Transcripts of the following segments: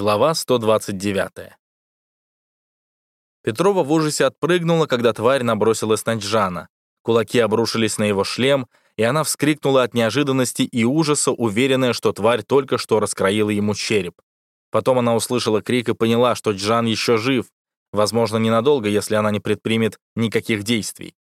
Глава 129. Петрова в ужасе отпрыгнула, когда тварь набросилась на Джана. Кулаки обрушились на его шлем, и она вскрикнула от неожиданности и ужаса, уверенная, что тварь только что раскроила ему череп. Потом она услышала крик и поняла, что Джан еще жив, возможно, ненадолго, если она не предпримет никаких действий.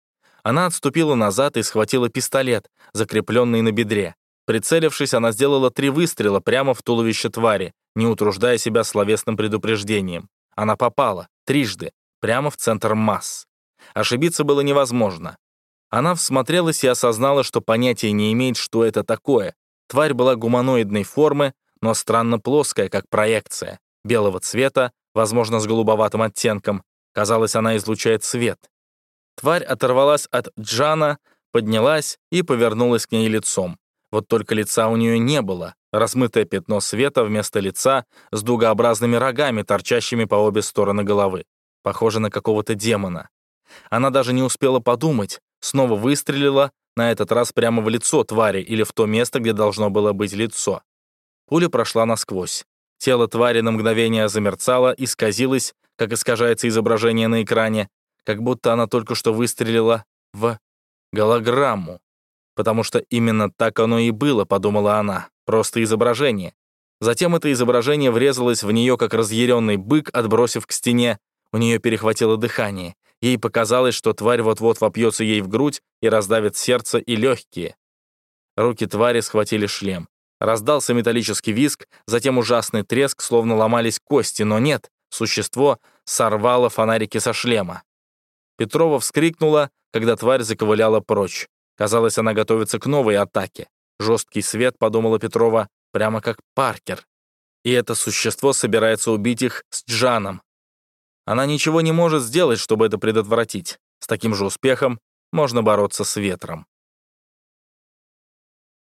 Она отступила назад и схватила пистолет, закрепленный на бедре. Прицелившись, она сделала три выстрела прямо в туловище твари, не утруждая себя словесным предупреждением. Она попала, трижды, прямо в центр масс. Ошибиться было невозможно. Она всмотрелась и осознала, что понятия не имеет, что это такое. Тварь была гуманоидной формы, но странно плоская, как проекция, белого цвета, возможно, с голубоватым оттенком. Казалось, она излучает свет. Тварь оторвалась от Джана, поднялась и повернулась к ней лицом. Вот только лица у нее не было. Размытое пятно света вместо лица с дугообразными рогами, торчащими по обе стороны головы. Похоже на какого-то демона. Она даже не успела подумать, снова выстрелила, на этот раз прямо в лицо твари или в то место, где должно было быть лицо. Пуля прошла насквозь. Тело твари на мгновение замерцало, исказилось, как искажается изображение на экране, как будто она только что выстрелила в голограмму. Потому что именно так оно и было, подумала она, просто изображение. Затем это изображение врезалось в нее, как разъяренный бык, отбросив к стене. У нее перехватило дыхание. Ей показалось, что тварь вот-вот вопьется ей в грудь и раздавит сердце и легкие. Руки твари схватили шлем. Раздался металлический визг, затем ужасный треск, словно ломались кости, но нет, существо сорвало фонарики со шлема. Петрова вскрикнула, когда тварь заковыляла прочь. Казалось, она готовится к новой атаке. Жесткий свет, подумала Петрова, прямо как Паркер. И это существо собирается убить их с Джаном. Она ничего не может сделать, чтобы это предотвратить. С таким же успехом можно бороться с ветром.